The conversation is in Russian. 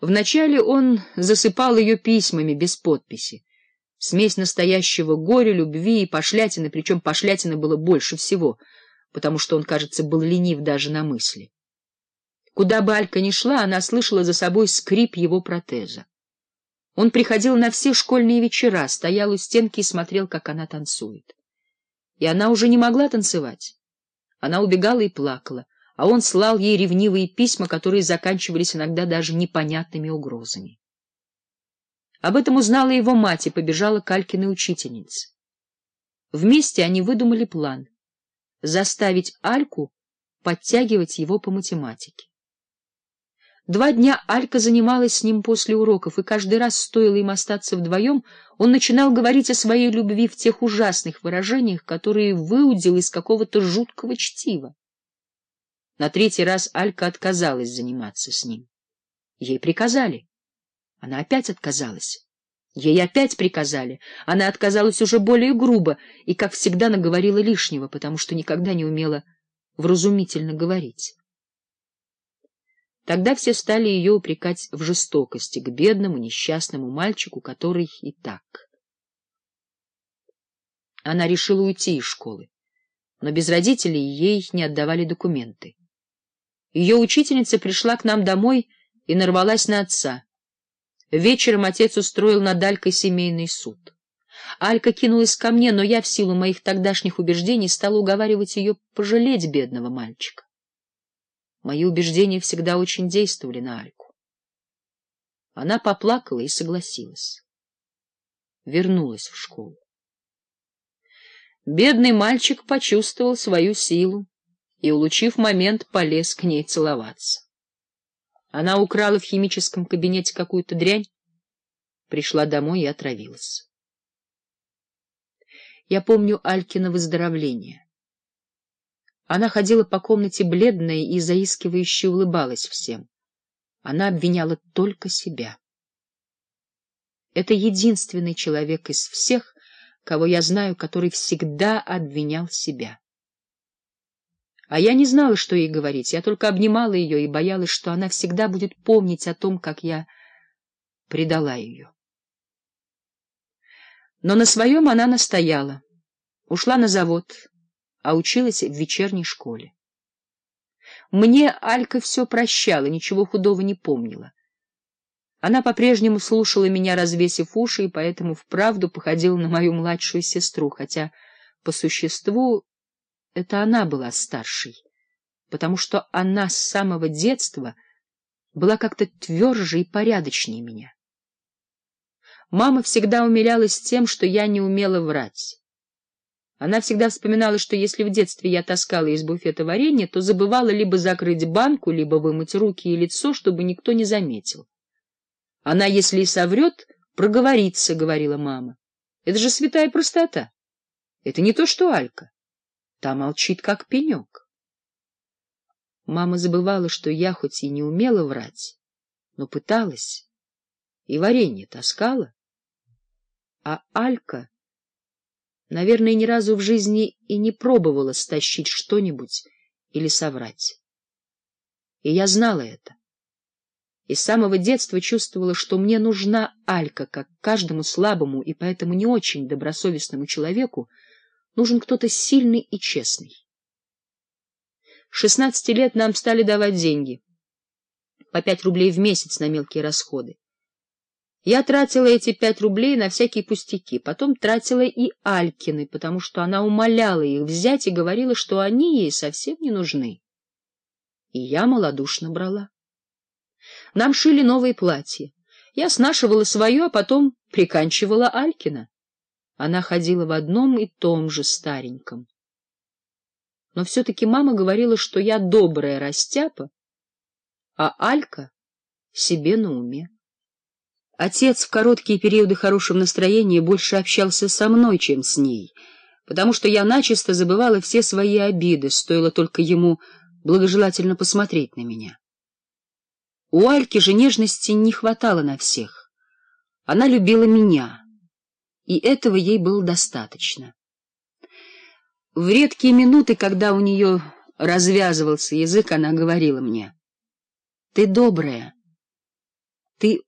Вначале он засыпал ее письмами без подписи. Смесь настоящего горя, любви и пошлятины, причем пошлятины было больше всего, потому что он, кажется, был ленив даже на мысли. Куда бы Алька ни шла, она слышала за собой скрип его протеза. Он приходил на все школьные вечера, стоял у стенки и смотрел, как она танцует. И она уже не могла танцевать. Она убегала и плакала а он слал ей ревнивые письма, которые заканчивались иногда даже непонятными угрозами. Об этом узнала его мать и побежала к Алькиной учительнице. Вместе они выдумали план — заставить Альку подтягивать его по математике. Два дня Алька занималась с ним после уроков, и каждый раз, стоило им остаться вдвоем, он начинал говорить о своей любви в тех ужасных выражениях, которые выудил из какого-то жуткого чтива. На третий раз Алька отказалась заниматься с ним. Ей приказали. Она опять отказалась. Ей опять приказали. Она отказалась уже более грубо и, как всегда, наговорила лишнего, потому что никогда не умела вразумительно говорить. Тогда все стали ее упрекать в жестокости к бедному несчастному мальчику, который и так. Она решила уйти из школы, но без родителей ей не отдавали документы. Ее учительница пришла к нам домой и нарвалась на отца. Вечером отец устроил над Алькой семейный суд. Алька кинулась ко мне, но я в силу моих тогдашних убеждений стала уговаривать ее пожалеть бедного мальчика. Мои убеждения всегда очень действовали на Альку. Она поплакала и согласилась. Вернулась в школу. Бедный мальчик почувствовал свою силу и, улучив момент, полез к ней целоваться. Она украла в химическом кабинете какую-то дрянь, пришла домой и отравилась. Я помню Алькина выздоровление. Она ходила по комнате бледная и заискивающе улыбалась всем. Она обвиняла только себя. Это единственный человек из всех, кого я знаю, который всегда обвинял себя. А я не знала, что ей говорить, я только обнимала ее и боялась, что она всегда будет помнить о том, как я предала ее. Но на своем она настояла, ушла на завод, а училась в вечерней школе. Мне Алька все прощала, ничего худого не помнила. Она по-прежнему слушала меня, развесив уши, и поэтому вправду походила на мою младшую сестру, хотя по существу это она была старшей, потому что она с самого детства была как-то тверже и порядочнее меня. Мама всегда умилялась тем, что я не умела врать. Она всегда вспоминала, что если в детстве я таскала из буфета варенье, то забывала либо закрыть банку, либо вымыть руки и лицо, чтобы никто не заметил. Она, если и соврет, проговорится, — говорила мама. Это же святая простота. Это не то, что Алька. Та молчит, как пенек. Мама забывала, что я хоть и не умела врать, но пыталась и варенье таскала. А Алька, наверное, ни разу в жизни и не пробовала стащить что-нибудь или соврать. И я знала это. И с самого детства чувствовала, что мне нужна Алька, как каждому слабому и поэтому не очень добросовестному человеку, нужен кто-то сильный и честный. В 16 лет нам стали давать деньги. По пять рублей в месяц на мелкие расходы. Я тратила эти пять рублей на всякие пустяки, потом тратила и Алькины, потому что она умоляла их взять и говорила, что они ей совсем не нужны. И я малодушно брала. Нам шили новые платья. Я снашивала свое, а потом приканчивала Алькина. Она ходила в одном и том же стареньком. Но все-таки мама говорила, что я добрая растяпа, а Алька себе на уме. Отец в короткие периоды хорошего настроения больше общался со мной, чем с ней, потому что я начисто забывала все свои обиды, стоило только ему благожелательно посмотреть на меня. У Альки же нежности не хватало на всех. Она любила меня и этого ей было достаточно. В редкие минуты, когда у нее развязывался язык, она говорила мне, «Ты добрая, ты